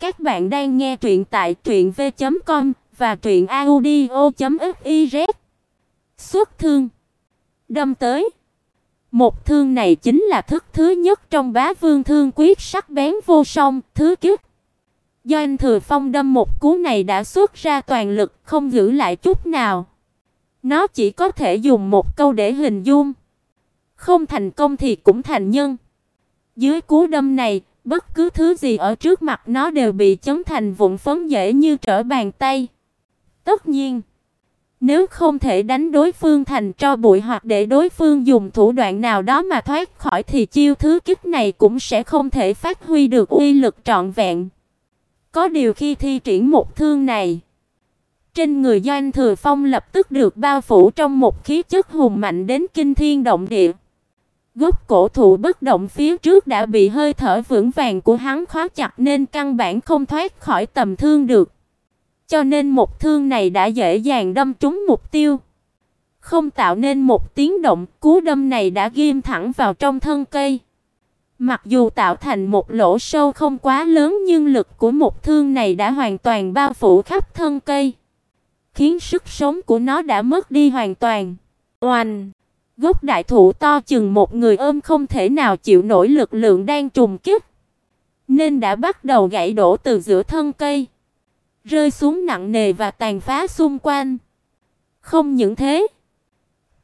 Các bạn đang nghe truyện tại truyệnv.com và truyệnaudio.fiz. Xuất thương. Đâm tới. Một thương này chính là thức thứ nhất trong bá vương thương quyết sắc bén vô song, thứ kiếp. Do anh Thừa Phong đâm một cú này đã xuất ra toàn lực, không giữ lại chút nào. Nó chỉ có thể dùng một câu để hình dung. Không thành công thì cũng thành nhân. Dưới cú đâm này, bất cứ thứ gì ở trước mặt nó đều bị chấn thành vụn phấn dễ như trở bàn tay. Tất nhiên, nếu không thể đánh đối phương thành tro bụi hoặc để đối phương dùng thủ đoạn nào đó mà thoát khỏi thì chiêu thứ kích này cũng sẽ không thể phát huy được uy lực trọn vẹn. Có điều khi thi triển một thương này, trên người Doanh Thừa Phong lập tức được bao phủ trong một khí chất hùng mạnh đến kinh thiên động địa. Gốc cổ thụ bất động phía trước đã bị hơi thở vững vàng của hắn khóa chặt nên căn bản không thoát khỏi tầm thương được. Cho nên một thương này đã dễ dàng đâm trúng mục tiêu. Không tạo nên một tiếng động, cú đâm này đã ghim thẳng vào trong thân cây. Mặc dù tạo thành một lỗ sâu không quá lớn nhưng lực của một thương này đã hoàn toàn bao phủ khắp thân cây, khiến sức sống của nó đã mất đi hoàn toàn. Oanh! Gốc đại thụ to chừng một người ôm không thể nào chịu nổi lực lượng đang trùng kích, nên đã bắt đầu gãy đổ từ giữa thân cây, rơi xuống nặng nề và tàn phá xung quanh. Không những thế,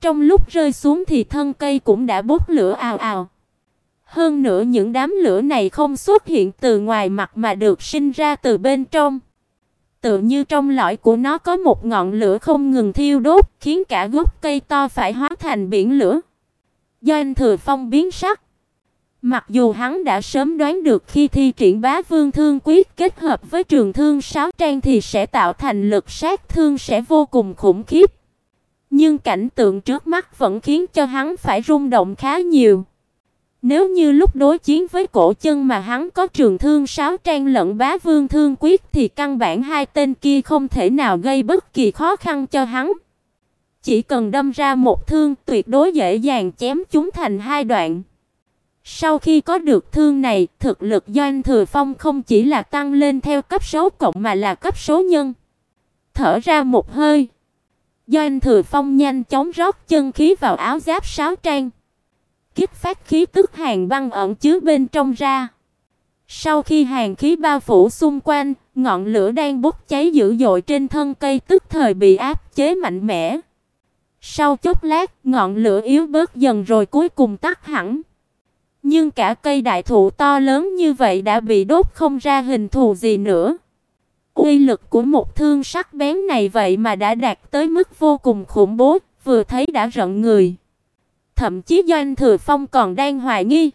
trong lúc rơi xuống thì thân cây cũng đã bốc lửa ào ào. Hơn nữa những đám lửa này không xuất hiện từ ngoài mặt mà được sinh ra từ bên trong. Tự như trong lõi của nó có một ngọn lửa không ngừng thiêu đốt, khiến cả gốc cây to phải hóa thành biển lửa. Do anh Thừa Phong biến sắc. Mặc dù hắn đã sớm đoán được khi thi triển Bá Vương Thương Quyết kết hợp với Trường Thương Sáu Trang thì sẽ tạo thành lực sát thương sẽ vô cùng khủng khiếp. Nhưng cảnh tượng trước mắt vẫn khiến cho hắn phải rung động khá nhiều. Nếu như lúc đối chiến với cổ chân mà hắn có trường thương sáu trang lẫn bá vương thương quyết thì căn bản hai tên kia không thể nào gây bất kỳ khó khăn cho hắn. Chỉ cần đâm ra một thương tuyệt đối dễ dàng chém chúng thành hai đoạn. Sau khi có được thương này, thực lực Doanh Thừa Phong không chỉ là tăng lên theo cấp số cộng mà là cấp số nhân. Thở ra một hơi, Doanh Thừa Phong nhanh chóng rót chân khí vào áo giáp sáu trang kích phát khí tức hàng băng ẩn chứa bên trong ra. Sau khi hàng khí bao phủ xung quanh, ngọn lửa đang bốc cháy dữ dội trên thân cây tức thời bị áp chế mạnh mẽ. Sau chốc lát, ngọn lửa yếu bớt dần rồi cuối cùng tắt hẳn. Nhưng cả cây đại thụ to lớn như vậy đã bị đốt không ra hình thù gì nữa. Uy lực của một thương sắc bén này vậy mà đã đạt tới mức vô cùng khủng bố, vừa thấy đã rợn người. Thậm chí Doanh Thừa Phong còn đang hoài nghi.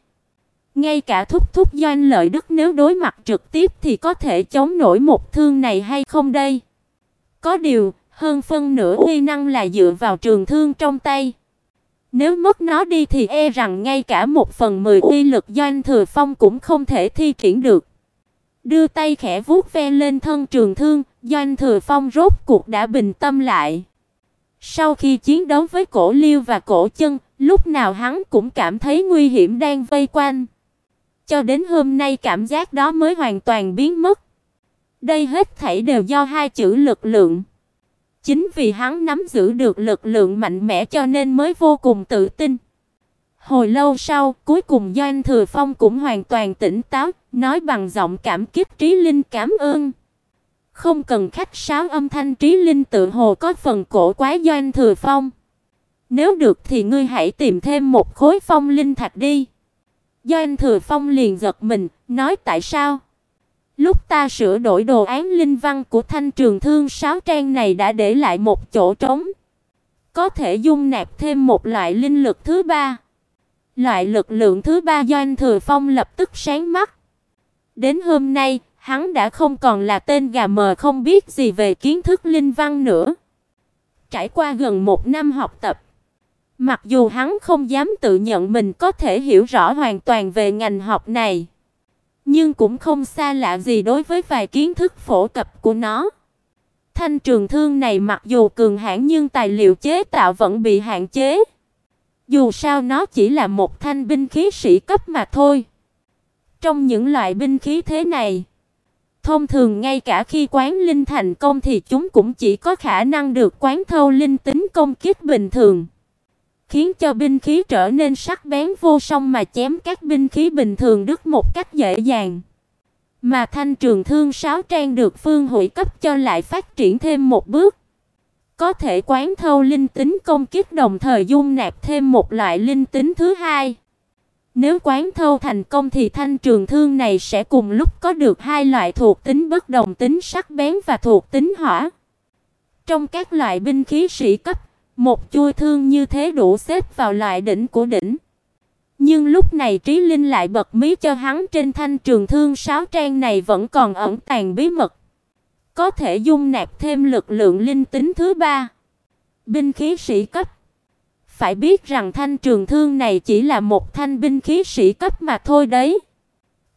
Ngay cả thúc thúc Doanh Lợi Đức nếu đối mặt trực tiếp thì có thể chống nổi một thương này hay không đây? Có điều, hơn phân nửa uy năng là dựa vào trường thương trong tay. Nếu mất nó đi thì e rằng ngay cả một phần mười uy lực Doanh Thừa Phong cũng không thể thi triển được. Đưa tay khẽ vuốt ve lên thân trường thương, Doanh Thừa Phong rốt cuộc đã bình tâm lại. Sau khi chiến đấu với Cổ Liêu và Cổ Chân, lúc nào hắn cũng cảm thấy nguy hiểm đang vây quanh. Cho đến hôm nay cảm giác đó mới hoàn toàn biến mất. Đây hết thảy đều do hai chữ lực lượng. Chính vì hắn nắm giữ được lực lượng mạnh mẽ cho nên mới vô cùng tự tin. Hồi lâu sau, cuối cùng Doanh Thừa Phong cũng hoàn toàn tỉnh táo, nói bằng giọng cảm kích Trí Linh cảm ơn. Không cần khách sáo âm thanh trí linh tự hồ có phần cổ quái Doanh Thừa Phong. Nếu được thì ngươi hãy tìm thêm một khối phong linh thạch đi. Doanh Thừa Phong liền giật mình, nói tại sao? Lúc ta sửa đổi đồ án linh văn của thanh trường thương sáu trang này đã để lại một chỗ trống. Có thể dung nạp thêm một loại linh lực thứ ba. Loại lực lượng thứ ba Doanh Thừa Phong lập tức sáng mắt. Đến hôm nay, hắn đã không còn là tên gà mờ không biết gì về kiến thức linh văn nữa. Trải qua gần một năm học tập, mặc dù hắn không dám tự nhận mình có thể hiểu rõ hoàn toàn về ngành học này, nhưng cũng không xa lạ gì đối với vài kiến thức phổ cập của nó. Thanh trường thương này mặc dù cường hãn nhưng tài liệu chế tạo vẫn bị hạn chế. Dù sao nó chỉ là một thanh binh khí sĩ cấp mà thôi. Trong những loại binh khí thế này, thông thường ngay cả khi quán linh thành công thì chúng cũng chỉ có khả năng được quán thâu linh tính công kích bình thường, khiến cho binh khí trở nên sắc bén vô song mà chém các binh khí bình thường đứt một cách dễ dàng. Mà thanh trường thương sáo trang được Phương Hủy cấp cho lại phát triển thêm một bước. Có thể quán thâu linh tính công kích đồng thời dung nạp thêm một loại linh tính thứ hai. Nếu quán thâu thành công thì thanh trường thương này sẽ cùng lúc có được hai loại thuộc tính bất đồng tính sắc bén và thuộc tính hỏa. Trong các loại binh khí sĩ cấp, một chui thương như thế đủ xếp vào loại đỉnh của đỉnh. Nhưng lúc này Trí Linh lại bật mí cho hắn trên thanh trường thương sáo trang này vẫn còn ẩn tàng bí mật, có thể dung nạp thêm lực lượng linh tính thứ ba. Binh khí sĩ cấp phải biết rằng thanh trường thương này chỉ là một thanh binh khí sĩ cấp mà thôi đấy.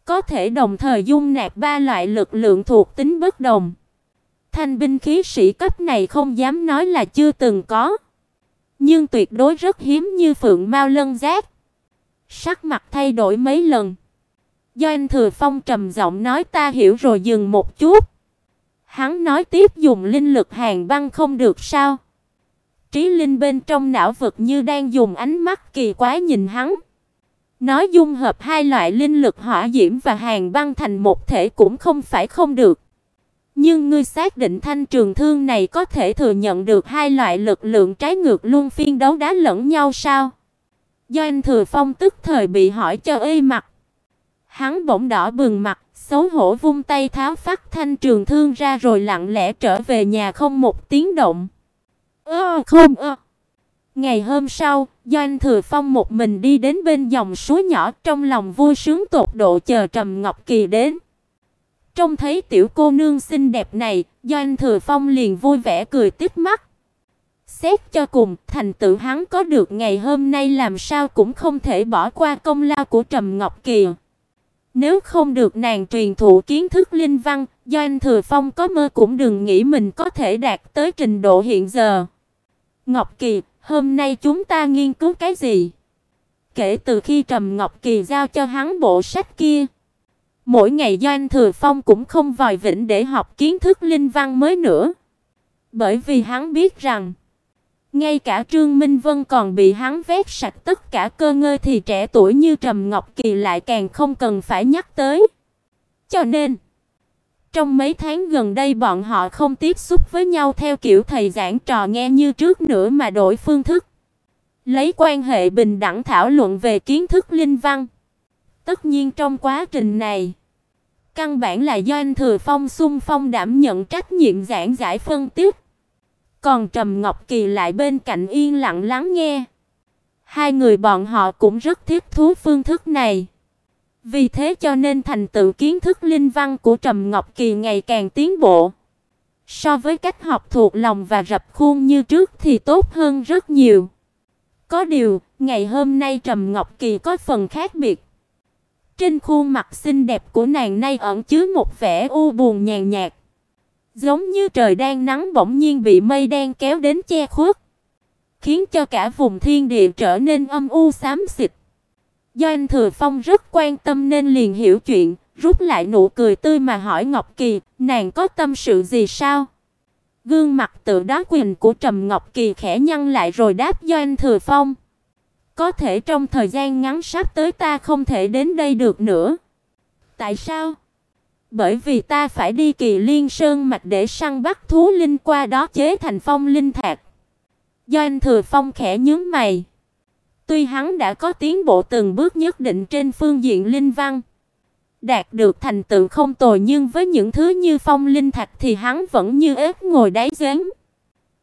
Có thể đồng thời dung nạp ba loại lực lượng thuộc tính bất đồng. Thanh binh khí sĩ cấp này không dám nói là chưa từng có, nhưng tuyệt đối rất hiếm như phượng mao lân giáp. Sắc mặt thay đổi mấy lần. Do anh Thừa Phong trầm giọng nói ta hiểu rồi dừng một chút. Hắn nói tiếp dùng linh lực hàng băng không được sao? Trí linh bên trong não vực như đang dùng ánh mắt kỳ quái nhìn hắn. Nói dung hợp hai loại linh lực hỏa diễm và hàng băng thành một thể cũng không phải không được. Nhưng ngươi xác định thanh trường thương này có thể thừa nhận được hai loại lực lượng trái ngược luôn phiên đấu đá lẫn nhau sao? Do anh Thừa Phong tức thời bị hỏi cho ê mặt. Hắn bỗng đỏ bừng mặt, xấu hổ vung tay tháo phát thanh trường thương ra rồi lặng lẽ trở về nhà không một tiếng động. Ơ không ơ. Ngày hôm sau, Doanh Thừa Phong một mình đi đến bên dòng suối nhỏ, trong lòng vui sướng tột độ chờ Trầm Ngọc Kỳ đến. Trông thấy tiểu cô nương xinh đẹp này, Doanh Thừa Phong liền vui vẻ cười tít mắt. Xét cho cùng, thành tựu hắn có được ngày hôm nay làm sao cũng không thể bỏ qua công lao của Trầm Ngọc Kỳ. Nếu không được nàng truyền thụ kiến thức linh văn, Doanh Thừa Phong có mơ cũng đừng nghĩ mình có thể đạt tới trình độ hiện giờ. Ngọc Kỳ, hôm nay chúng ta nghiên cứu cái gì? Kể từ khi Trầm Ngọc Kỳ giao cho hắn bộ sách kia, mỗi ngày Doanh Thừa Phong cũng không vòi vĩnh để học kiến thức linh văn mới nữa. Bởi vì hắn biết rằng, ngay cả Trương Minh Vân còn bị hắn vét sạch tất cả cơ ngơi thì trẻ tuổi như Trầm Ngọc Kỳ lại càng không cần phải nhắc tới. Cho nên, trong mấy tháng gần đây bọn họ không tiếp xúc với nhau theo kiểu thầy giảng trò nghe như trước nữa mà đổi phương thức. Lấy quan hệ bình đẳng thảo luận về kiến thức linh văn. Tất nhiên trong quá trình này, căn bản là do anh Thừa Phong xung phong đảm nhận trách nhiệm giảng giải phân tích. Còn Trầm Ngọc Kỳ lại bên cạnh yên lặng lắng nghe. Hai người bọn họ cũng rất thích thú phương thức này. Vì thế cho nên thành tựu kiến thức linh văn của Trầm Ngọc Kỳ ngày càng tiến bộ. So với cách học thuộc lòng và rập khuôn như trước thì tốt hơn rất nhiều. Có điều, ngày hôm nay Trầm Ngọc Kỳ có phần khác biệt. Trên khuôn mặt xinh đẹp của nàng nay ẩn chứa một vẻ u buồn nhàn nhạt, giống như trời đang nắng bỗng nhiên bị mây đen kéo đến che khuất, khiến cho cả vùng thiên địa trở nên âm u xám xịt. Do anh Thừa Phong rất quan tâm nên liền hiểu chuyện, rút lại nụ cười tươi mà hỏi Ngọc Kỳ, nàng có tâm sự gì sao? Gương mặt tự đá quyền của Trầm Ngọc Kỳ khẽ nhăn lại rồi đáp do anh Thừa Phong. Có thể trong thời gian ngắn sắp tới ta không thể đến đây được nữa. Tại sao? Bởi vì ta phải đi Kỳ Liên Sơn mạch để săn bắt thú linh qua đó chế thành phong linh thạch. Do anh Thừa Phong khẽ nhướng mày. Tuy hắn đã có tiến bộ từng bước nhất định trên phương diện linh văn, đạt được thành tựu không tồi nhưng với những thứ như phong linh thạch thì hắn vẫn như ếch ngồi đáy giếng.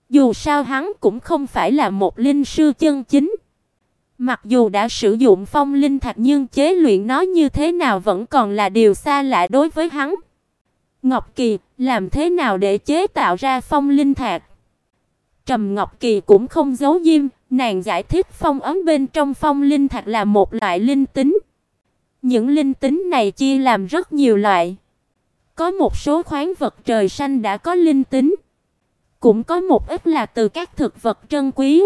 Dù sao hắn cũng không phải là một linh sư chân chính. Mặc dù đã sử dụng phong linh thạch nhưng chế luyện nó như thế nào vẫn còn là điều xa lạ đối với hắn. Ngọc Kỳ, làm thế nào để chế tạo ra phong linh thạch? Trầm Ngọc Kỳ cũng không giấu diêm, nàng giải thích phong ấn bên trong phong linh thạch là một loại linh tính. Những linh tính này chia làm rất nhiều loại. Có một số khoáng vật trời xanh đã có linh tính, cũng có một ít là từ các thực vật trân quý.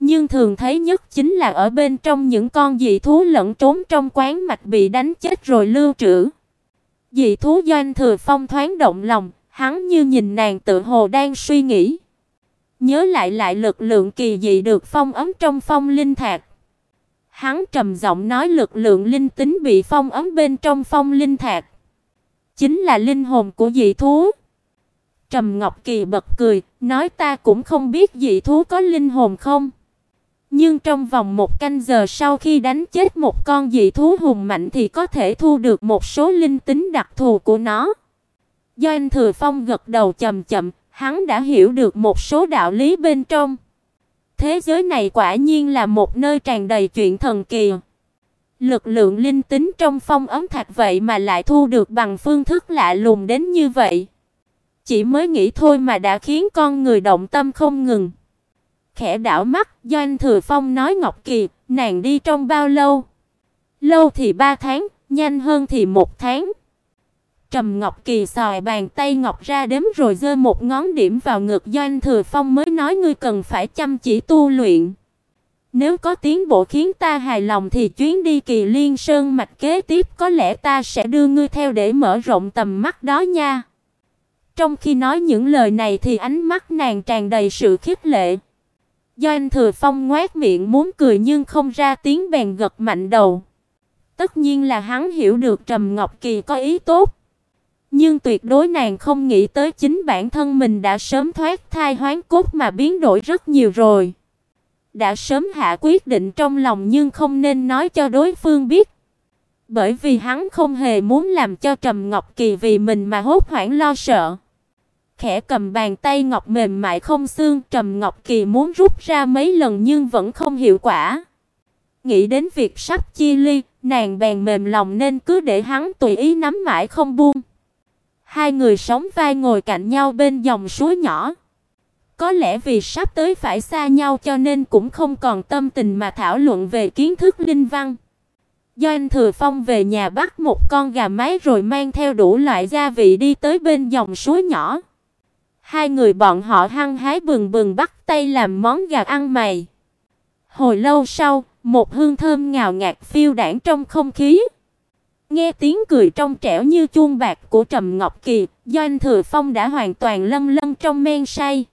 Nhưng thường thấy nhất chính là ở bên trong những con dị thú lẫn trốn trong quán mạch bị đánh chết rồi lưu trữ. Dị thú Doanh Thừa Phong thoáng động lòng, hắn như nhìn nàng tự hồ đang suy nghĩ. Nhớ lại lại lực lượng kỳ dị được phong ấm trong phong linh thạch. Hắn trầm giọng nói lực lượng linh tính bị phong ấm bên trong phong linh thạch, chính là linh hồn của dị thú. Trầm Ngọc Kỳ bật cười, nói ta cũng không biết dị thú có linh hồn không. Nhưng trong vòng một canh giờ sau khi đánh chết một con dị thú hùng mạnh thì có thể thu được một số linh tính đặc thù của nó. Do anh Thừa Phong gật đầu chậm chậm, hắn đã hiểu được một số đạo lý bên trong. Thế giới này quả nhiên là một nơi tràn đầy chuyện thần kỳ. Lực lượng linh tính trong phong ấm thạch vậy mà lại thu được bằng phương thức lạ lùng đến như vậy. Chỉ mới nghĩ thôi mà đã khiến con người động tâm không ngừng. Khẽ đảo mắt, Doanh Thừa Phong nói Ngọc Kỳ, nàng đi trong bao lâu? Lâu thì ba tháng, nhanh hơn thì một tháng. Trầm Ngọc Kỳ xòe bàn tay ngọc ra đếm rồi giơ một ngón điểm vào ngực Doanh Thừa Phong mới nói ngươi cần phải chăm chỉ tu luyện. Nếu có tiến bộ khiến ta hài lòng thì chuyến đi Kỳ Liên Sơn mạch kế tiếp có lẽ ta sẽ đưa ngươi theo để mở rộng tầm mắt đó nha. Trong khi nói những lời này thì ánh mắt nàng tràn đầy sự khiếp lệ. Doanh Thừa Phong ngoác miệng muốn cười nhưng không ra tiếng bèn gật mạnh đầu. Tất nhiên là hắn hiểu được Trầm Ngọc Kỳ có ý tốt. Nhưng tuyệt đối nàng không nghĩ tới chính bản thân mình đã sớm thoát thai hoán cốt mà biến đổi rất nhiều rồi. Đã sớm hạ quyết định trong lòng nhưng không nên nói cho đối phương biết. Bởi vì hắn không hề muốn làm cho Trầm Ngọc Kỳ vì mình mà hốt hoảng lo sợ. Khẽ cầm bàn tay ngọc mềm mại không xương, Trầm Ngọc Kỳ muốn rút ra mấy lần nhưng vẫn không hiệu quả. Nghĩ đến việc sắp chia ly, nàng bèn mềm lòng nên cứ để hắn tùy ý nắm mãi không buông. Hai người sống vai ngồi cạnh nhau bên dòng suối nhỏ. Có lẽ vì sắp tới phải xa nhau cho nên cũng không còn tâm tình mà thảo luận về kiến thức linh văn. Do anh Thừa Phong về nhà bắt một con gà mái rồi mang theo đủ loại gia vị đi tới bên dòng suối nhỏ. Hai người bọn họ hăng hái bừng bừng bắt tay làm món gà ăn mày. Hồi lâu sau, một hương thơm ngào ngạt phiêu đãng trong không khí. Nghe tiếng cười trong trẻo như chuông bạc của Trầm Ngọc Kỳ, Doanh Thừa Phong đã hoàn toàn lâm lâm trong men say.